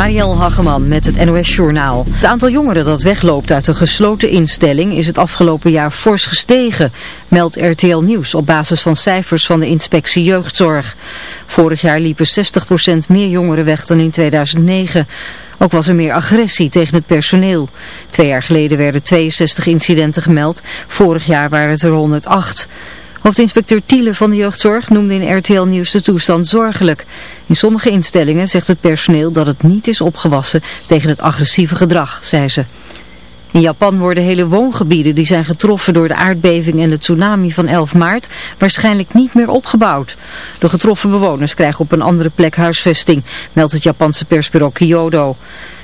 Marielle Hageman met het NOS Journaal. Het aantal jongeren dat wegloopt uit een gesloten instelling is het afgelopen jaar fors gestegen, meldt RTL Nieuws op basis van cijfers van de inspectie jeugdzorg. Vorig jaar liepen 60% meer jongeren weg dan in 2009. Ook was er meer agressie tegen het personeel. Twee jaar geleden werden 62 incidenten gemeld, vorig jaar waren het er 108. Hoofdinspecteur Tiele van de jeugdzorg noemde in RTL Nieuws de toestand zorgelijk. In sommige instellingen zegt het personeel dat het niet is opgewassen tegen het agressieve gedrag, zei ze. In Japan worden hele woongebieden die zijn getroffen door de aardbeving en de tsunami van 11 maart waarschijnlijk niet meer opgebouwd. De getroffen bewoners krijgen op een andere plek huisvesting, meldt het Japanse persbureau Kyodo.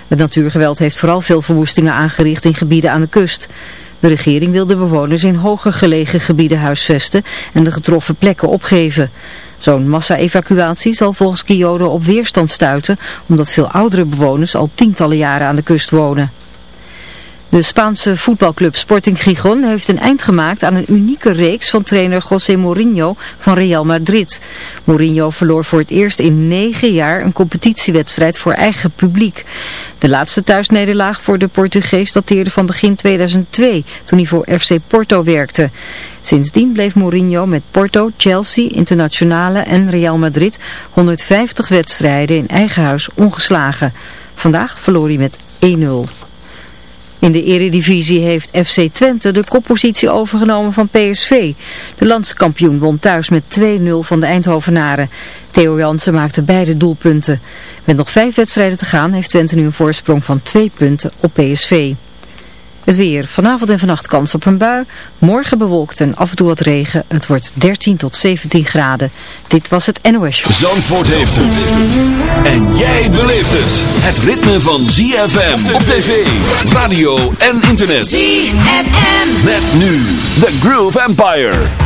Het natuurgeweld heeft vooral veel verwoestingen aangericht in gebieden aan de kust. De regering wil de bewoners in hoger gelegen gebieden huisvesten en de getroffen plekken opgeven. Zo'n massa-evacuatie zal volgens Kyoto op weerstand stuiten, omdat veel oudere bewoners al tientallen jaren aan de kust wonen. De Spaanse voetbalclub Sporting Gijon heeft een eind gemaakt aan een unieke reeks van trainer José Mourinho van Real Madrid. Mourinho verloor voor het eerst in negen jaar een competitiewedstrijd voor eigen publiek. De laatste thuisnederlaag voor de Portugees dateerde van begin 2002, toen hij voor FC Porto werkte. Sindsdien bleef Mourinho met Porto, Chelsea, Internationale en Real Madrid 150 wedstrijden in eigen huis ongeslagen. Vandaag verloor hij met 1-0. In de eredivisie heeft FC Twente de koppositie overgenomen van PSV. De landskampioen won thuis met 2-0 van de Eindhovenaren. Theo Jansen maakte beide doelpunten. Met nog vijf wedstrijden te gaan heeft Twente nu een voorsprong van 2 punten op PSV. Het weer. Vanavond en vannacht kans op een bui. Morgen bewolkt en af en toe wat regen. Het wordt 13 tot 17 graden. Dit was het NOS Show. Zandvoort heeft het. En jij beleeft het. Het ritme van ZFM op tv, radio en internet. ZFM. Met nu The Groove Empire.